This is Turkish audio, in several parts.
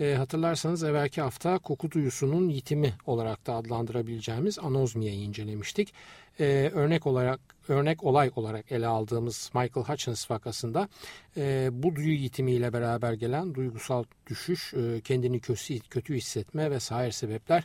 E, hatırlarsanız evvelki hafta koku duyusunun yitimi olarak da adlandırabileceğimiz anozmiyeyi incelemiştik. E, örnek olarak örnek olay olarak ele aldığımız Michael Hutchins vakasında e, bu duyu yitimiyle beraber gelen duygusal düşüş, e, kendini kötü, kötü hissetme vesaire sebepler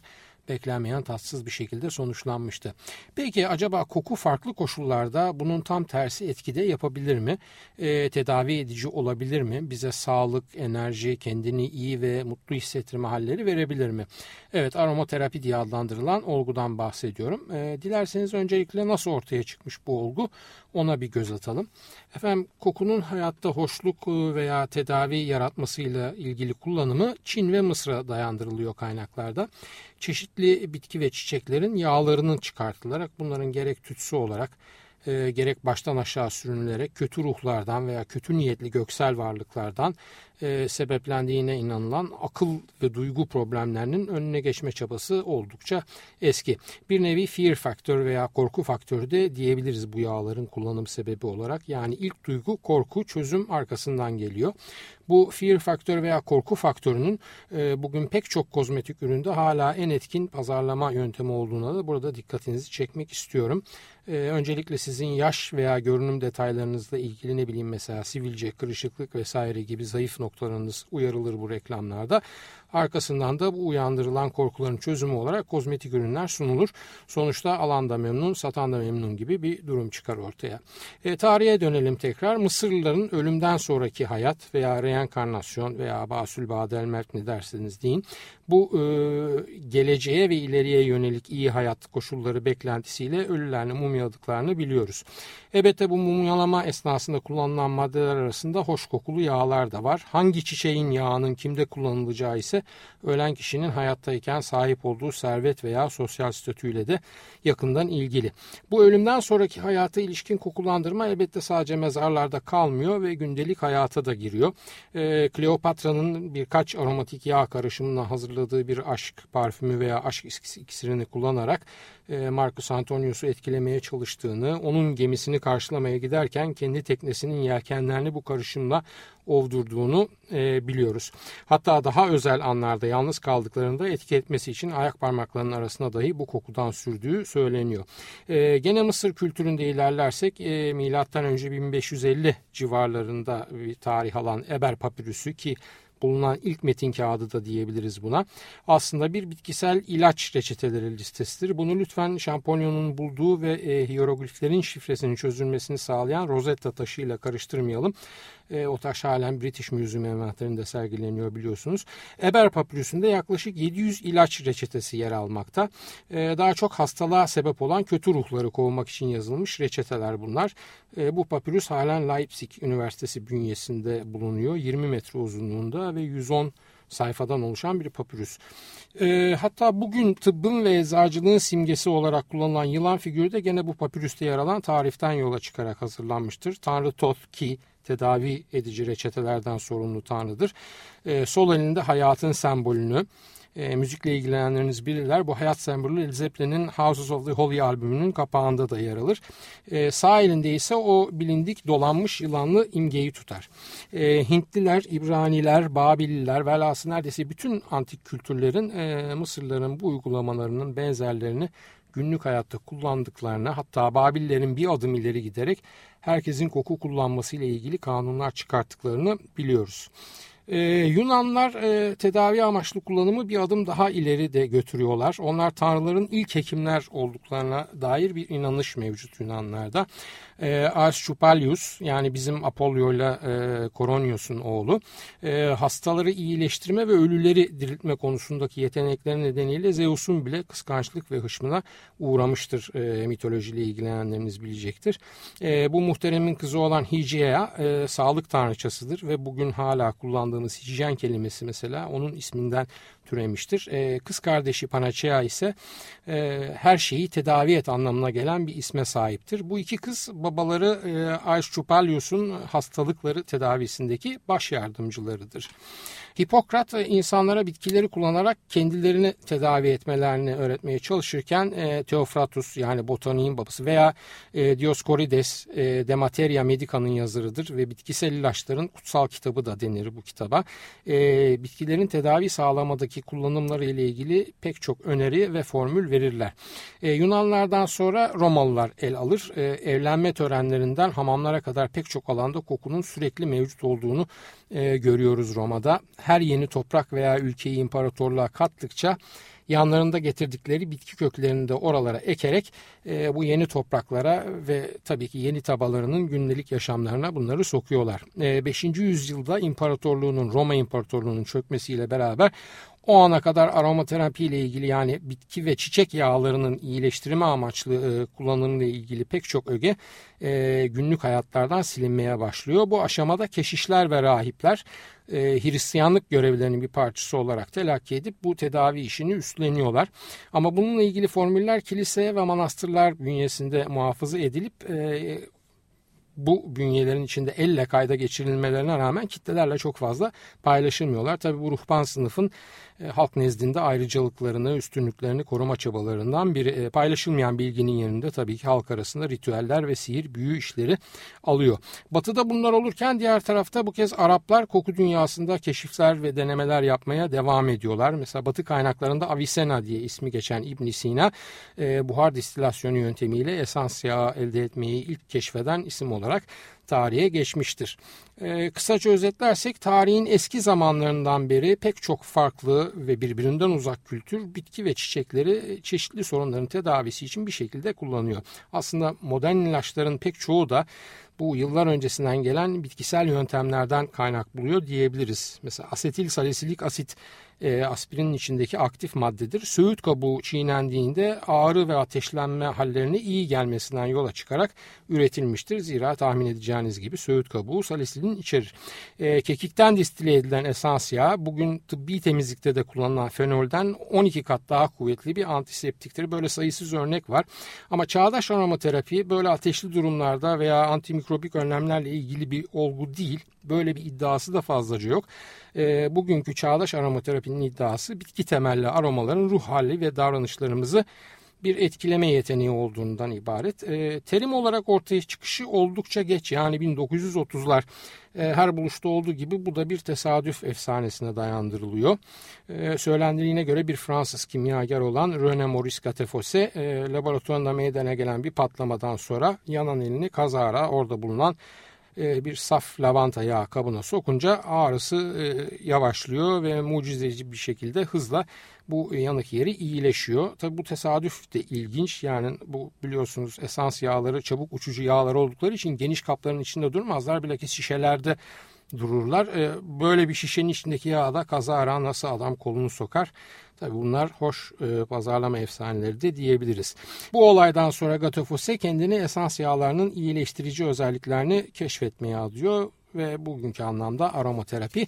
beklenmeyen tatsız bir şekilde sonuçlanmıştı. Peki acaba koku farklı koşullarda bunun tam tersi etkide yapabilir mi? E, tedavi edici olabilir mi? Bize sağlık, enerji, kendini iyi ve mutlu hissettirme halleri verebilir mi? Evet aromaterapi diye adlandırılan olgudan bahsediyorum. E, dilerseniz öncelikle nasıl ortaya çıkmış bu olgu ona bir göz atalım. Efendim kokunun hayatta hoşluk veya tedavi yaratmasıyla ilgili kullanımı Çin ve Mısır'a dayandırılıyor kaynaklarda. Çeşitli bitki ve çiçeklerin yağlarının çıkartılarak bunların gerek tütsü olarak e, gerek baştan aşağı sürünülerek kötü ruhlardan veya kötü niyetli göksel varlıklardan e, sebeplendiğine inanılan akıl ve duygu problemlerinin önüne geçme çabası oldukça eski. Bir nevi fear faktör veya korku faktörü de diyebiliriz bu yağların kullanım sebebi olarak. Yani ilk duygu korku çözüm arkasından geliyor. Bu fear faktör veya korku faktörünün e, bugün pek çok kozmetik üründe hala en etkin pazarlama yöntemi olduğuna da burada dikkatinizi çekmek istiyorum. E, öncelikle sizin yaş veya görünüm detaylarınızla ilgili ne bileyim mesela sivilce, kırışıklık vesaire gibi zayıf noktalarınız uyarılır bu reklamlarda. Arkasından da bu uyandırılan korkuların çözümü olarak kozmetik ürünler sunulur. Sonuçta alan da memnun, satan da memnun gibi bir durum çıkar ortaya. E, tarihe dönelim tekrar. Mısırlıların ölümden sonraki hayat veya reenkarnasyon veya basül badel mert ne derseniz deyin. Bu e, geleceğe ve ileriye yönelik iyi hayat koşulları beklentisiyle ölülerini mumyaladıklarını biliyoruz. Elbette bu mumyalama esnasında kullanılan maddeler arasında hoş kokulu yağlar da var. Hangi çiçeğin yağının kimde kullanılacağı ise ölen kişinin hayattayken sahip olduğu servet veya sosyal statüyle de yakından ilgili. Bu ölümden sonraki hayata ilişkin kokulandırma elbette sadece mezarlarda kalmıyor ve gündelik hayata da giriyor. Ee, Kleopatra'nın birkaç aromatik yağ karışımına hazırladığı bir aşk parfümü veya aşk iksirini kullanarak Marcus Antonius'u etkilemeye çalıştığını, onun gemisini karşılamaya giderken kendi teknesinin yelkenlerini bu karışımla ovdurduğunu e, biliyoruz. Hatta daha özel anlarda yalnız kaldıklarında etki etmesi için ayak parmaklarının arasına dahi bu kokudan sürdüğü söyleniyor. E, gene Mısır kültüründe ilerlersek e, M.Ö. 1550 civarlarında bir tarih alan Eber papirüsü ki bulunan ilk metin kağıdı da diyebiliriz buna. Aslında bir bitkisel ilaç reçeteleri listesidir. Bunu lütfen Şamponyon'un bulduğu ve e, hierogliflerin şifresinin çözülmesini sağlayan Rosetta taşıyla karıştırmayalım. E, o taş halen British Museum envanterinde sergileniyor biliyorsunuz. Eber papirüsünde yaklaşık 700 ilaç reçetesi yer almakta. E, daha çok hastalığa sebep olan kötü ruhları kovmak için yazılmış reçeteler bunlar. E, bu papirüs halen Leipzig Üniversitesi bünyesinde bulunuyor. 20 metre uzunluğunda ve 110 sayfadan oluşan bir papyrus. E, hatta bugün tıbbın ve eczacılığın simgesi olarak kullanılan yılan figürü de gene bu papyrüste yer alan tariften yola çıkarak hazırlanmıştır. Tanrı Thoth ki tedavi edici reçetelerden sorumlu tanrıdır. E, sol elinde hayatın sembolünü, e, müzikle ilgilenenleriniz bilirler. Bu hayat sembolü Led Zeppelin'in Houses of the Holy albümünün kapağında da yer alır. E, sağ elinde ise o bilindik dolanmış yılanlı imgeyi tutar. E, Hintliler, İbraniler, Babililer velhasıl neredeyse bütün antik kültürlerin e, Mısırların bu uygulamalarının benzerlerini günlük hayatta kullandıklarını hatta Babillerin bir adım ileri giderek herkesin koku kullanması ile ilgili kanunlar çıkarttıklarını biliyoruz. Ee, Yunanlar e, tedavi amaçlı kullanımı bir adım daha ileri de götürüyorlar. Onlar tanrıların ilk hekimler olduklarına dair bir inanış mevcut Yunanlarda. E, Ars Chupalius yani bizim Apollo ile Koronius'un oğlu e, hastaları iyileştirme ve ölüleri diriltme konusundaki yetenekleri nedeniyle Zeus'un bile kıskançlık ve hışmına uğramıştır e, mitolojiyle ilgilenenleriniz bilecektir. E, bu muhteremin kızı olan Hygieia e, sağlık tanrıçasıdır ve bugün hala kullandığımız hijyen kelimesi mesela onun isminden türemiştir. E, kız kardeşi Panacea ise e, her şeyi tedavi et anlamına gelen bir isme sahiptir. Bu iki kız babaları e, hastalıkları tedavisindeki baş yardımcılarıdır. Hipokrat insanlara bitkileri kullanarak kendilerini tedavi etmelerini öğretmeye çalışırken e, Teofratus yani botaniğin babası veya e, Dioskorides e, De Materia Medica'nın yazarıdır ve bitkisel ilaçların kutsal kitabı da denir bu kitaba. E, bitkilerin tedavi sağlamadaki kullanımları ile ilgili pek çok öneri ve formül verirler. E, Yunanlardan sonra Romalılar el alır. Evlenme törenlerinden hamamlara kadar pek çok alanda kokunun sürekli mevcut olduğunu e, görüyoruz Roma'da. Her yeni toprak veya ülkeyi imparatorluğa kattıkça yanlarında getirdikleri bitki köklerini de oralara ekerek e, bu yeni topraklara ve tabii ki yeni tabalarının gündelik yaşamlarına bunları sokuyorlar. E, 5. yüzyılda imparatorluğunun Roma İmparatorluğu'nun çökmesiyle beraber o ana kadar aromaterapi ile ilgili yani bitki ve çiçek yağlarının iyileştirme amaçlı e, kullanımıyla ilgili pek çok öge e, günlük hayatlardan silinmeye başlıyor. Bu aşamada keşişler ve rahipler e, Hristiyanlık görevlerinin bir parçası olarak telakki edip bu tedavi işini üstleniyorlar. Ama bununla ilgili formüller kilise ve manastırlar bünyesinde muhafaza edilip e, bu bünyelerin içinde elle kayda geçirilmelerine rağmen kitlelerle çok fazla paylaşılmıyorlar. Tabi bu ruhban sınıfın e, halk nezdinde ayrıcalıklarını, üstünlüklerini koruma çabalarından biri. E, paylaşılmayan bilginin yanında tabii ki halk arasında ritüeller ve sihir, büyü işleri alıyor. Batı'da bunlar olurken diğer tarafta bu kez Araplar koku dünyasında keşifler ve denemeler yapmaya devam ediyorlar. Mesela Batı kaynaklarında Avicenna diye ismi geçen ibn Sina e, buhar distilasyonu yöntemiyle esans yağı elde etmeyi ilk keşfeden isim olarak tarihe geçmiştir. E, kısaca özetlersek tarihin eski zamanlarından beri pek çok farklı ve birbirinden uzak kültür bitki ve çiçekleri çeşitli sorunların tedavisi için bir şekilde kullanıyor. Aslında modern ilaçların pek çoğu da bu yıllar öncesinden gelen bitkisel yöntemlerden kaynak buluyor diyebiliriz. Mesela asetil salisilik asit e, aspirinin içindeki aktif maddedir. Söğüt kabuğu çiğnendiğinde ağrı ve ateşlenme hallerine iyi gelmesinden yola çıkarak üretilmiştir. Zira tahmin edeceğiniz gibi söğüt kabuğu salisilin içerir. E, kekikten distile edilen esans yağı bugün tıbbi temizlikte de kullanılan fenolden 12 kat daha kuvvetli bir antiseptiktir. Böyle sayısız örnek var. Ama çağdaş aromaterapi böyle ateşli durumlarda veya antimikrobik önlemlerle ilgili bir olgu değil. Böyle bir iddiası da fazlaca yok. E, bugünkü çağdaş aromaterapinin iddiası bitki temelli aromaların ruh hali ve davranışlarımızı bir etkileme yeteneği olduğundan ibaret. E, terim olarak ortaya çıkışı oldukça geç yani 1930'lar e, her buluşta olduğu gibi bu da bir tesadüf efsanesine dayandırılıyor. E, söylendiğine göre bir Fransız kimyager olan René Maurice Gattefossé e, laboratuvarında meydana gelen bir patlamadan sonra yanan elini kazara orada bulunan e, bir saf lavanta yağı kabına sokunca ağrısı e, yavaşlıyor ve mucizeci bir şekilde hızla bu yanık yeri iyileşiyor. Tabi bu tesadüf de ilginç. Yani bu biliyorsunuz esans yağları çabuk uçucu yağlar oldukları için geniş kapların içinde durmazlar. Bilakis şişelerde dururlar. E, böyle bir şişenin içindeki yağda kazara nasıl adam kolunu sokar Tabii bunlar hoş e, pazarlama efsaneleri de diyebiliriz. Bu olaydan sonra Gatofose kendini esans yağlarının iyileştirici özelliklerini keşfetmeye adıyor ve bugünkü anlamda aromaterapi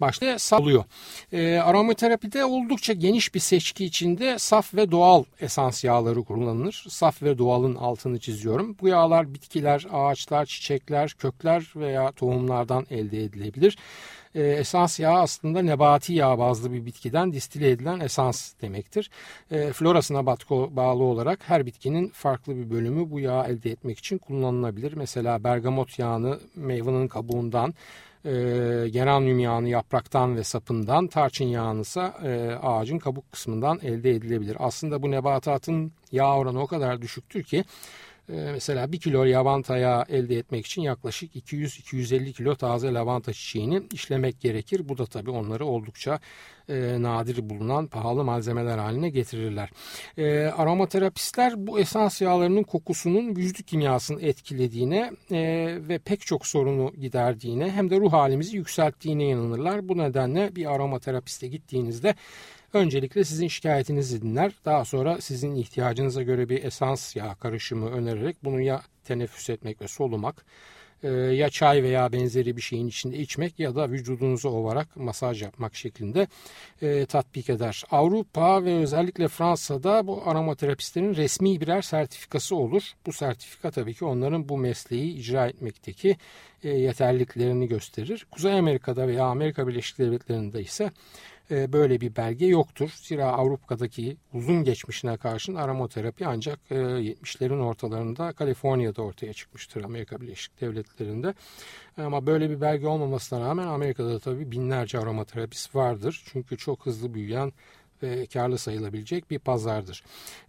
başta sağlıyor. E, aromaterapide oldukça geniş bir seçki içinde saf ve doğal esans yağları kullanılır. Saf ve doğalın altını çiziyorum. Bu yağlar bitkiler, ağaçlar, çiçekler, kökler veya tohumlardan elde edilebilir. E, esans yağı aslında nebati yağ bazlı bir bitkiden distile edilen esans demektir. E, florasına bağlı olarak her bitkinin farklı bir bölümü bu yağı elde etmek için kullanılabilir. Mesela bergamot yağını meyvenin kabuğundan, e, geranium yağını yapraktan ve sapından, tarçın yağını ise e, ağacın kabuk kısmından elde edilebilir. Aslında bu nebatatın yağ oranı o kadar düşüktür ki Ee, mesela 1 kilo lavanta yağı elde etmek için yaklaşık 200-250 kilo taze lavanta çiçeğini işlemek gerekir. Bu da tabii onları oldukça e, nadir bulunan pahalı malzemeler haline getirirler. E, aromaterapistler bu esans yağlarının kokusunun vücut kimyasını etkilediğine e, ve pek çok sorunu giderdiğine hem de ruh halimizi yükselttiğine inanırlar. Bu nedenle bir aromaterapiste gittiğinizde Öncelikle sizin şikayetinizi dinler. Daha sonra sizin ihtiyacınıza göre bir esans yağ karışımı önererek bunu ya teneffüs etmek ve solumak e, ya çay veya benzeri bir şeyin içinde içmek ya da vücudunuzu ovarak masaj yapmak şeklinde e, tatbik eder. Avrupa ve özellikle Fransa'da bu aromaterapistlerin resmi birer sertifikası olur. Bu sertifika tabii ki onların bu mesleği icra etmekteki e, yeterliliklerini gösterir. Kuzey Amerika'da veya Amerika Birleşik Devletleri'nde ise e, böyle bir belge yoktur. Zira Avrupa'daki uzun geçmişine karşın aromaterapi ancak 70'lerin e, ortalarında Kaliforniya'da ortaya çıkmıştır Amerika Birleşik Devletleri'nde. Ama böyle bir belge olmamasına rağmen Amerika'da tabii binlerce aromaterapist vardır. Çünkü çok hızlı büyüyen ve karlı sayılabilecek bir pazardır.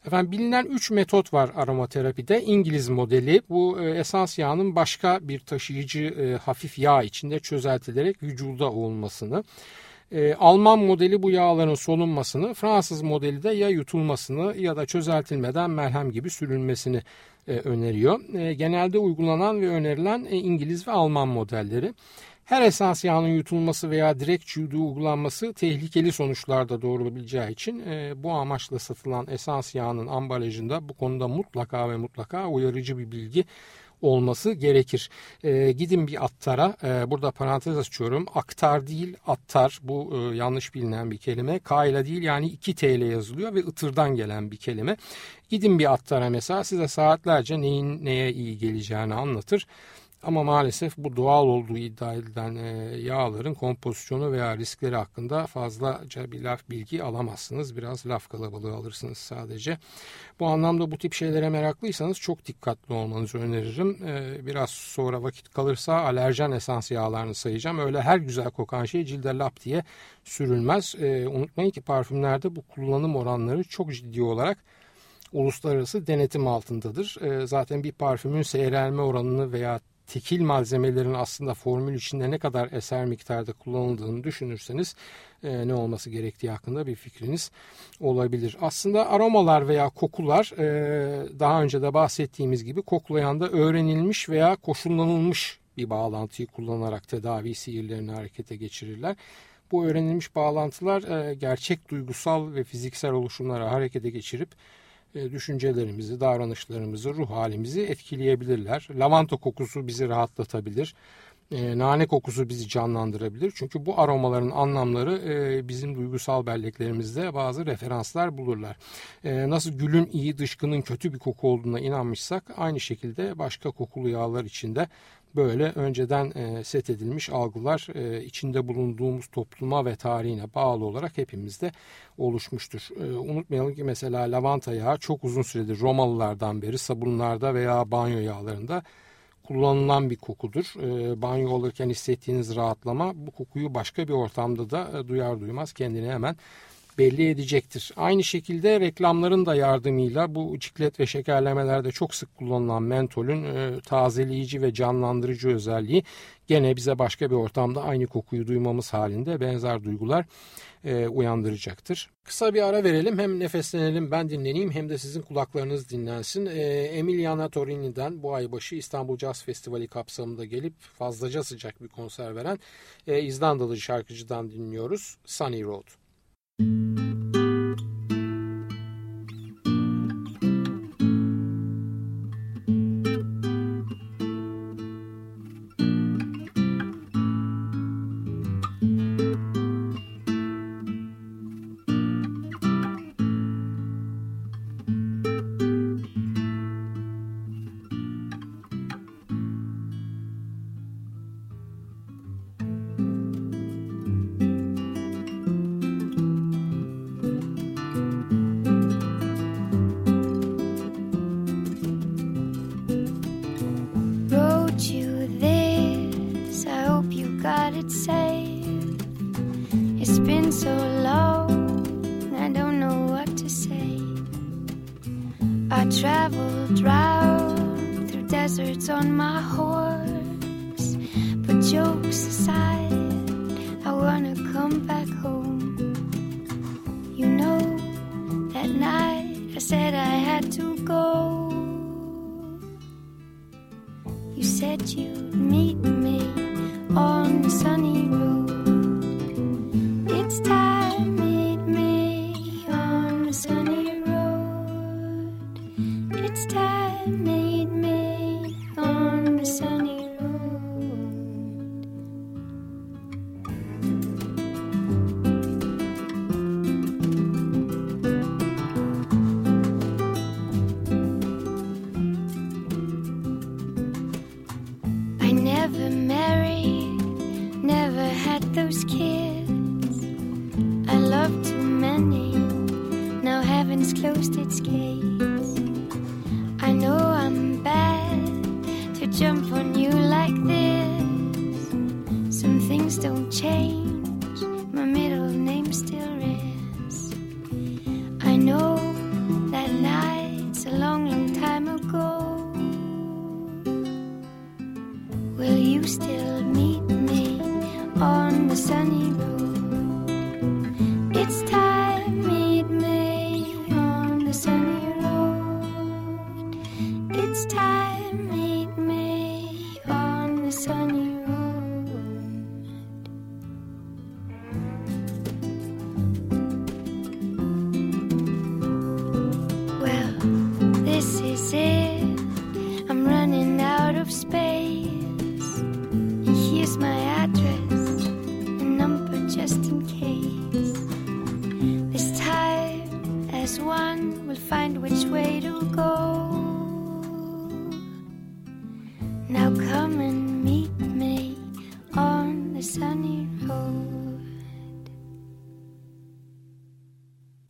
Efendim bilinen 3 metot var aromaterapide. İngiliz modeli bu e, esans yağının başka bir taşıyıcı hafif yağ içinde çözeltilerek vücuda olmasını e, Alman modeli bu yağların solunmasını, Fransız modeli de ya yutulmasını ya da çözeltilmeden merhem gibi sürülmesini e, öneriyor. E, genelde uygulanan ve önerilen e, İngiliz ve Alman modelleri. Her esans yağının yutulması veya direkt çiğdüğü uygulanması tehlikeli sonuçlar da doğurabileceği için e, bu amaçla satılan esans yağının ambalajında bu konuda mutlaka ve mutlaka uyarıcı bir bilgi olması gerekir. E, gidin bir attara. E, burada parantez açıyorum. Aktar değil attar. Bu e, yanlış bilinen bir kelime. K ile değil yani 2 TL yazılıyor ve ıtırdan gelen bir kelime. Gidin bir attara mesela size saatlerce neyin neye iyi geleceğini anlatır. Ama maalesef bu doğal olduğu iddia edilen e, yağların kompozisyonu veya riskleri hakkında fazlaca bir laf bilgi alamazsınız. Biraz laf kalabalığı alırsınız sadece. Bu anlamda bu tip şeylere meraklıysanız çok dikkatli olmanızı öneririm. E, biraz sonra vakit kalırsa alerjen esans yağlarını sayacağım. Öyle her güzel kokan şey cilde lap diye sürülmez. E, unutmayın ki parfümlerde bu kullanım oranları çok ciddi olarak uluslararası denetim altındadır. Zaten bir parfümün seyrelme oranını veya tekil malzemelerin aslında formül içinde ne kadar eser miktarda kullanıldığını düşünürseniz e, ne olması gerektiği hakkında bir fikriniz olabilir. Aslında aromalar veya kokular e, daha önce de bahsettiğimiz gibi koklayanda öğrenilmiş veya koşullanılmış bir bağlantıyı kullanarak tedavi sihirlerini harekete geçirirler. Bu öğrenilmiş bağlantılar e, gerçek duygusal ve fiziksel oluşumları harekete geçirip düşüncelerimizi, davranışlarımızı, ruh halimizi etkileyebilirler. Lavanta kokusu bizi rahatlatabilir. E, nane kokusu bizi canlandırabilir. Çünkü bu aromaların anlamları e, bizim duygusal belleklerimizde bazı referanslar bulurlar. E, nasıl gülün iyi, dışkının kötü bir koku olduğuna inanmışsak aynı şekilde başka kokulu yağlar içinde böyle önceden e, set edilmiş algılar e, içinde bulunduğumuz topluma ve tarihine bağlı olarak hepimizde oluşmuştur. E, unutmayalım ki mesela lavanta yağı çok uzun süredir Romalılardan beri sabunlarda veya banyo yağlarında kullanılan bir kokudur. E, banyo olurken hissettiğiniz rahatlama bu kokuyu başka bir ortamda da e, duyar duymaz kendini hemen belli edecektir. Aynı şekilde reklamların da yardımıyla bu ciklet ve şekerlemelerde çok sık kullanılan mentolün e, tazeleyici ve canlandırıcı özelliği gene bize başka bir ortamda aynı kokuyu duymamız halinde benzer duygular e, uyandıracaktır. Kısa bir ara verelim hem nefeslenelim ben dinleneyim hem de sizin kulaklarınız dinlensin. E, Emiliana Torini'den bu ay başı İstanbul Jazz Festivali kapsamında gelip fazlaca sıcak bir konser veren e, İzlandalı şarkıcıdan dinliyoruz Sunny Road. Música traveled round through deserts on my horse. But jokes aside, I wanna come back home. You know, that night I said I had to go. You said you'd meet never married, never had those kids. I loved too many, now heaven's closed its gates. I know I'm bad to jump on you like this. Some things don't change,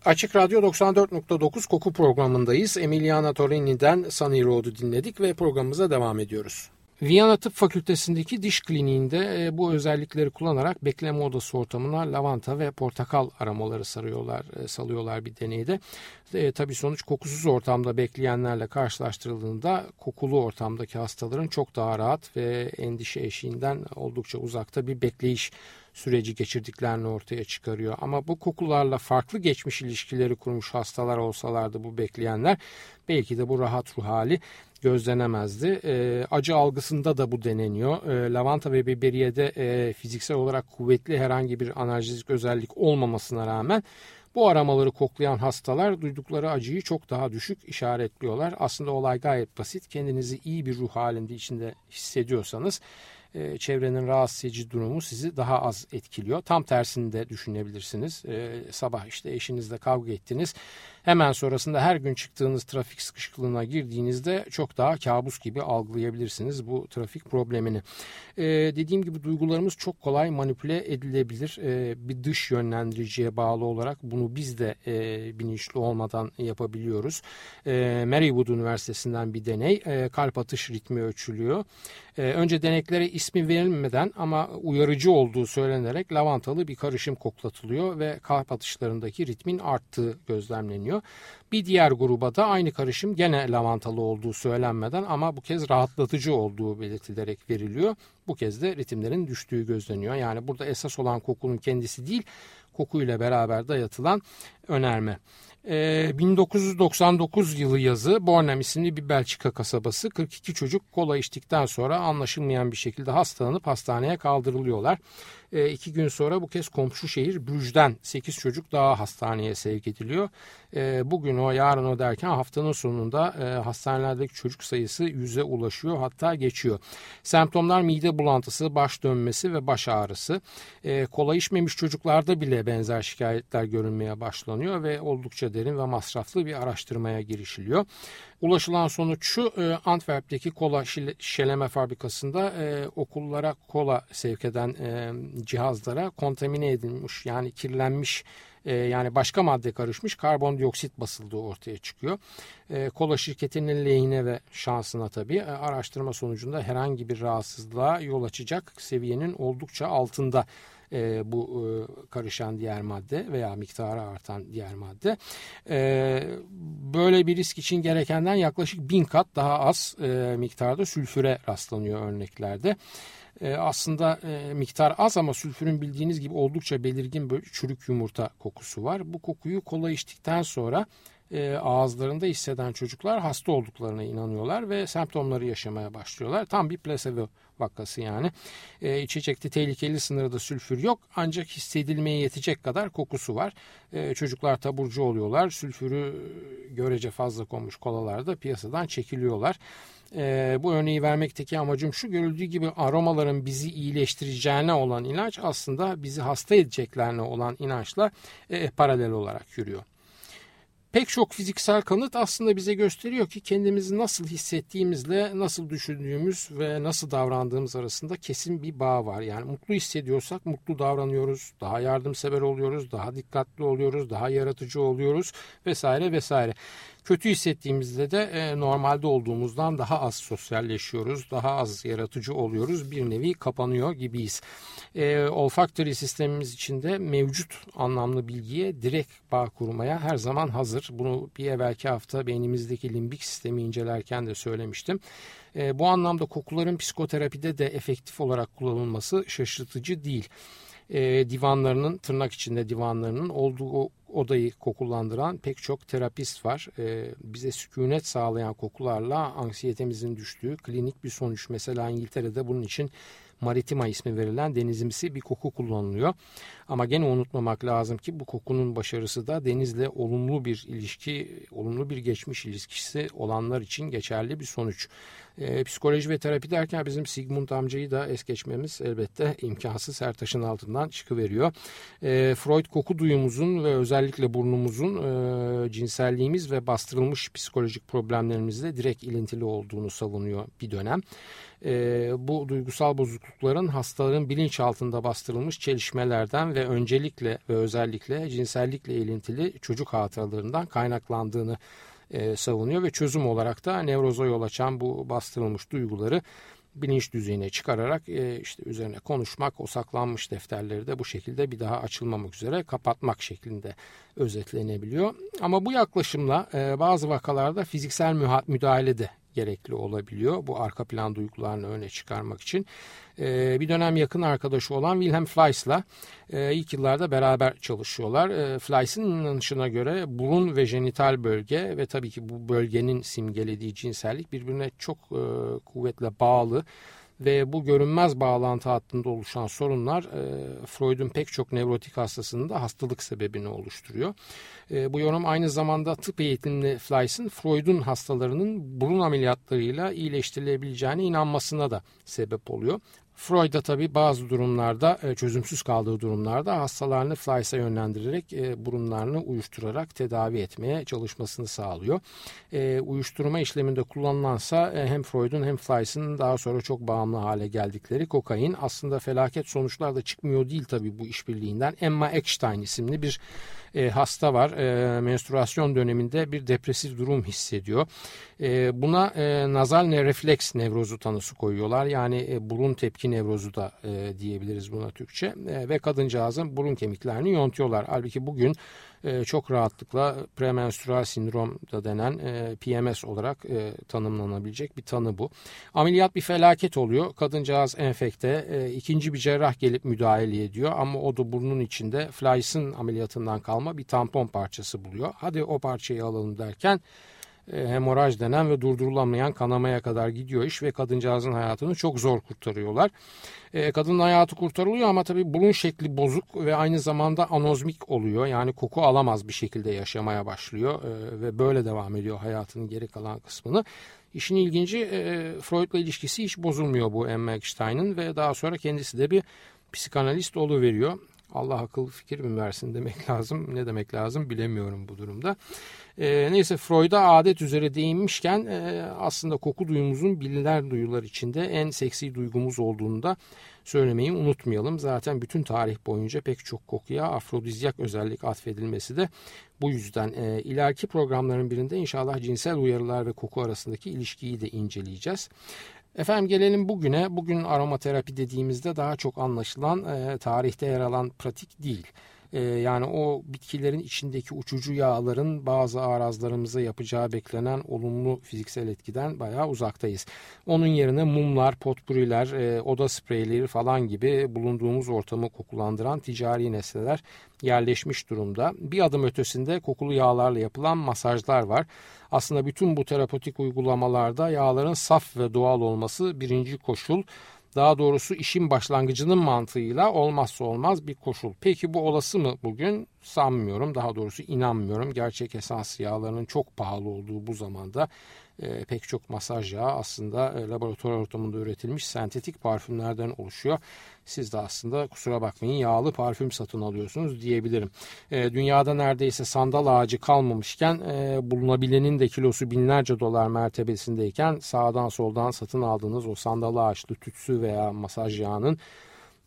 Açık Radyo 94.9 koku programındayız. Emiliana Torini'den Sunny Road'u dinledik ve programımıza devam ediyoruz. Viyana Tıp Fakültesindeki diş kliniğinde e, bu özellikleri kullanarak bekleme odası ortamına lavanta ve portakal aramaları sarıyorlar, e, salıyorlar bir deneyde. E, tabii sonuç kokusuz ortamda bekleyenlerle karşılaştırıldığında kokulu ortamdaki hastaların çok daha rahat ve endişe eşiğinden oldukça uzakta bir bekleyiş süreci geçirdiklerini ortaya çıkarıyor. Ama bu kokularla farklı geçmiş ilişkileri kurmuş hastalar olsalardı bu bekleyenler belki de bu rahat ruh hali gözlenemezdi. E, acı algısında da bu deneniyor. E, lavanta ve biberiyede e, fiziksel olarak kuvvetli herhangi bir analjezik özellik olmamasına rağmen bu aramaları koklayan hastalar duydukları acıyı çok daha düşük işaretliyorlar. Aslında olay gayet basit. Kendinizi iyi bir ruh halinde içinde hissediyorsanız e, çevrenin rahatsız edici durumu sizi daha az etkiliyor. Tam tersini de düşünebilirsiniz. E, sabah işte eşinizle kavga ettiniz. Hemen sonrasında her gün çıktığınız trafik sıkışıklığına girdiğinizde çok daha kabus gibi algılayabilirsiniz bu trafik problemini. E, dediğim gibi duygularımız çok kolay manipüle edilebilir. E, bir dış yönlendiriciye bağlı olarak bunu biz de e, bilinçli olmadan yapabiliyoruz. E, Marywood Üniversitesi'nden bir deney. E, kalp atış ritmi ölçülüyor. E, önce deneklere ismi verilmeden ama uyarıcı olduğu söylenerek lavantalı bir karışım koklatılıyor ve kalp atışlarındaki ritmin arttığı gözlemleniyor. Bir diğer gruba da aynı karışım gene lavantalı olduğu söylenmeden ama bu kez rahatlatıcı olduğu belirtilerek veriliyor. Bu kez de ritimlerin düştüğü gözleniyor. Yani burada esas olan kokunun kendisi değil, kokuyla beraber dayatılan önerme. Ee, 1999 yılı yazı Bornem isimli bir Belçika kasabası 42 çocuk kola içtikten sonra anlaşılmayan bir şekilde hastalanıp hastaneye kaldırılıyorlar. Ee, iki gün sonra bu kez komşu şehir Brüj'den 8 çocuk daha hastaneye sevk ediliyor. Ee, bugün o yarın o derken haftanın sonunda e, hastanelerdeki çocuk sayısı 100'e ulaşıyor hatta geçiyor. Semptomlar mide bulantısı, baş dönmesi ve baş ağrısı. Ee, kola içmemiş çocuklarda bile benzer şikayetler görünmeye başlanıyor ve oldukça derin ve masraflı bir araştırmaya girişiliyor. Ulaşılan sonuç şu e, Antwerp'teki kola şişeleme fabrikasında e, okullara kola sevk eden e, cihazlara kontamine edilmiş yani kirlenmiş e, yani başka madde karışmış karbondioksit basıldığı ortaya çıkıyor. Kola şirketinin lehine ve şansına tabii araştırma sonucunda herhangi bir rahatsızlığa yol açacak seviyenin oldukça altında e, bu e, karışan diğer madde veya miktarı artan diğer madde. E, böyle bir risk için gerekenden yaklaşık bin kat daha az e, miktarda sülfüre rastlanıyor örneklerde. E, aslında e, miktar az ama sülfürün bildiğiniz gibi oldukça belirgin böyle çürük yumurta kokusu var. Bu kokuyu kola içtikten sonra e, ağızlarında hisseden çocuklar hasta olduklarına inanıyorlar ve semptomları yaşamaya başlıyorlar. Tam bir placebo vakası yani. E, içecekte tehlikeli sınırda sülfür yok ancak hissedilmeye yetecek kadar kokusu var. E, çocuklar taburcu oluyorlar. Sülfürü görece fazla konmuş kolalarda piyasadan çekiliyorlar. E, bu örneği vermekteki amacım şu görüldüğü gibi aromaların bizi iyileştireceğine olan inanç aslında bizi hasta edeceklerine olan inançla e, paralel olarak yürüyor. Pek çok fiziksel kanıt aslında bize gösteriyor ki kendimizi nasıl hissettiğimizle nasıl düşündüğümüz ve nasıl davrandığımız arasında kesin bir bağ var. Yani mutlu hissediyorsak mutlu davranıyoruz, daha yardımsever oluyoruz, daha dikkatli oluyoruz, daha yaratıcı oluyoruz vesaire vesaire. Kötü hissettiğimizde de e, normalde olduğumuzdan daha az sosyalleşiyoruz, daha az yaratıcı oluyoruz. Bir nevi kapanıyor gibiyiz. E, olfaktörü sistemimiz içinde mevcut anlamlı bilgiye direkt bağ kurmaya her zaman hazır. Bunu bir evvelki hafta beynimizdeki limbik sistemi incelerken de söylemiştim. E, bu anlamda kokuların psikoterapide de efektif olarak kullanılması şaşırtıcı değil e, divanlarının tırnak içinde divanlarının olduğu odayı kokulandıran pek çok terapist var. E, bize sükunet sağlayan kokularla anksiyetemizin düştüğü klinik bir sonuç. Mesela İngiltere'de bunun için maritima ismi verilen denizimsi bir koku kullanılıyor. Ama gene unutmamak lazım ki bu kokunun başarısı da denizle olumlu bir ilişki, olumlu bir geçmiş ilişkisi olanlar için geçerli bir sonuç. E, psikoloji ve terapi derken bizim Sigmund amcayı da es geçmemiz elbette imkansız her taşın altından çıkıveriyor. E, Freud koku duyumuzun ve özellikle burnumuzun e, cinselliğimiz ve bastırılmış psikolojik problemlerimizle direkt ilintili olduğunu savunuyor bir dönem. E, bu duygusal bozuklukların hastaların bilinçaltında bastırılmış çelişmelerden ve öncelikle ve özellikle cinsellikle ilintili çocuk hatıralarından kaynaklandığını e, savunuyor ve çözüm olarak da nevroza yol açan bu bastırılmış duyguları bilinç düzeyine çıkararak e, işte üzerine konuşmak, o saklanmış defterleri de bu şekilde bir daha açılmamak üzere kapatmak şeklinde özetlenebiliyor. Ama bu yaklaşımla e, bazı vakalarda fiziksel müdahale de gerekli olabiliyor. Bu arka plan duygularını öne çıkarmak için. E, bir dönem yakın arkadaşı olan Wilhelm Fleiss'la e, ilk yıllarda beraber çalışıyorlar. E, Fleiss'in inanışına göre burun ve jenital bölge ve tabii ki bu bölgenin simgelediği cinsellik birbirine çok e, kuvvetle bağlı ve bu görünmez bağlantı hattında oluşan sorunlar e, Freud'un pek çok nevrotik hastasında hastalık sebebini oluşturuyor. E, bu yorum aynı zamanda tıp eğitimli Fleiss'in Freud'un hastalarının burun ameliyatlarıyla iyileştirilebileceğine inanmasına da sebep oluyor. Freud da tabii bazı durumlarda e, çözümsüz kaldığı durumlarda hastalarını Fleiss'e yönlendirerek e, burunlarını uyuşturarak tedavi etmeye çalışmasını sağlıyor. E, uyuşturma işleminde kullanılansa hem Freud'un hem Fleiss'in daha sonra çok bağımlı hale geldikleri kokain aslında felaket sonuçlar da çıkmıyor değil tabii bu işbirliğinden. Emma Eckstein isimli bir hasta var. Menstruasyon döneminde bir depresif durum hissediyor. Buna e, nazal refleks nevrozu tanısı koyuyorlar. Yani burun tepki nevrozu da e, diyebiliriz buna Türkçe. E, ve kadıncağızın burun kemiklerini yontuyorlar. Halbuki bugün e, çok rahatlıkla premenstrüel sindrom da denen e, PMS olarak e, tanımlanabilecek bir tanı bu. Ameliyat bir felaket oluyor. Kadıncağız enfekte. E, ikinci bir cerrah gelip müdahale ediyor ama o da burnun içinde Fleiss'in ameliyatından kalma bir tampon parçası buluyor. Hadi o parçayı alalım derken hemoraj denen ve durdurulamayan kanamaya kadar gidiyor iş ve kadıncağızın hayatını çok zor kurtarıyorlar. E, kadının hayatı kurtarılıyor ama tabii burun şekli bozuk ve aynı zamanda anozmik oluyor. Yani koku alamaz bir şekilde yaşamaya başlıyor e, ve böyle devam ediyor hayatının geri kalan kısmını. İşin ilginci e, Freud'la ilişkisi hiç bozulmuyor bu Emma ve daha sonra kendisi de bir psikanalist veriyor. Allah akıl fikir mi versin demek lazım. Ne demek lazım bilemiyorum bu durumda. E, neyse Freud'a adet üzere değinmişken e, aslında koku duyumuzun bilinen duyular içinde en seksi duygumuz olduğunu da söylemeyi unutmayalım. Zaten bütün tarih boyunca pek çok kokuya afrodizyak özellik atfedilmesi de bu yüzden. E, ileriki programların birinde inşallah cinsel uyarılar ve koku arasındaki ilişkiyi de inceleyeceğiz. Efendim gelelim bugüne. Bugün aromaterapi dediğimizde daha çok anlaşılan e, tarihte yer alan pratik değil. E, yani o bitkilerin içindeki uçucu yağların bazı arazlarımıza yapacağı beklenen olumlu fiziksel etkiden bayağı uzaktayız. Onun yerine mumlar, potpuriler, e, oda spreyleri falan gibi bulunduğumuz ortamı kokulandıran ticari nesneler yerleşmiş durumda. Bir adım ötesinde kokulu yağlarla yapılan masajlar var. Aslında bütün bu terapotik uygulamalarda yağların saf ve doğal olması birinci koşul. Daha doğrusu işin başlangıcının mantığıyla olmazsa olmaz bir koşul. Peki bu olası mı bugün? Sanmıyorum. Daha doğrusu inanmıyorum. Gerçek esans yağlarının çok pahalı olduğu bu zamanda e, pek çok masaj yağı aslında e, laboratuvar ortamında üretilmiş sentetik parfümlerden oluşuyor. Siz de aslında kusura bakmayın yağlı parfüm satın alıyorsunuz diyebilirim. E, dünyada neredeyse sandal ağacı kalmamışken e, bulunabilenin de kilosu binlerce dolar mertebesindeyken sağdan soldan satın aldığınız o sandal ağaçlı tütsü veya masaj yağının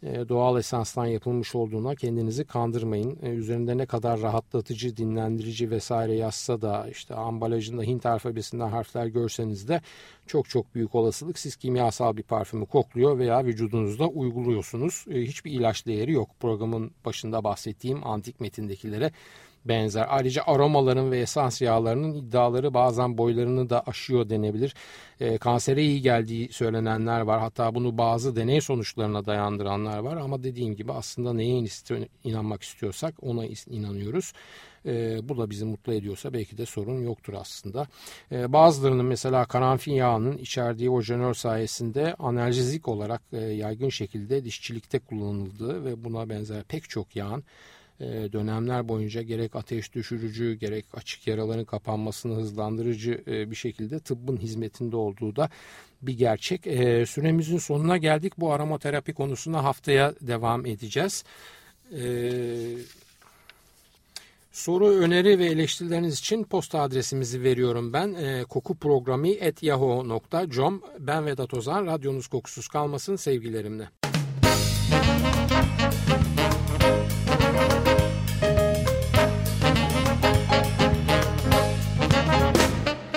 doğal esanstan yapılmış olduğuna kendinizi kandırmayın. E, üzerinde ne kadar rahatlatıcı, dinlendirici vesaire yazsa da işte ambalajında Hint alfabesinden harfler görseniz de çok çok büyük olasılık siz kimyasal bir parfümü kokluyor veya vücudunuzda uyguluyorsunuz. E, hiçbir ilaç değeri yok. Programın başında bahsettiğim antik metindekilere benzer. Ayrıca aromaların ve esans yağlarının iddiaları bazen boylarını da aşıyor denebilir. E, kansere iyi geldiği söylenenler var. Hatta bunu bazı deney sonuçlarına dayandıranlar var. Ama dediğim gibi aslında neye inanmak istiyorsak ona inanıyoruz. E, bu da bizi mutlu ediyorsa belki de sorun yoktur aslında. E, bazılarının mesela karanfil yağının içerdiği ojenör sayesinde analjezik olarak e, yaygın şekilde dişçilikte kullanıldığı ve buna benzer pek çok yağın dönemler boyunca gerek ateş düşürücü gerek açık yaraların kapanmasını hızlandırıcı e, bir şekilde tıbbın hizmetinde olduğu da bir gerçek. E, süremizin sonuna geldik. Bu aromaterapi konusuna haftaya devam edeceğiz. Soru, öneri ve eleştirileriniz için posta adresimizi veriyorum ben. E, kokuprogrami.yahoo.com Ben Vedat Ozan. Radyonuz kokusuz kalmasın sevgilerimle.